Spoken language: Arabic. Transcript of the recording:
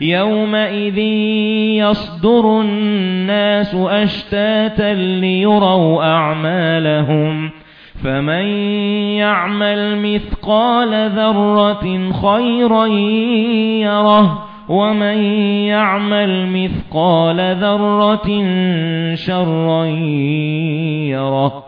يومئذ يصدر الناس أشتاتا ليروا أعمالهم فمن يعمل مثقال ذرة خيرا يره ومن يعمل مثقال ذرة شرا يره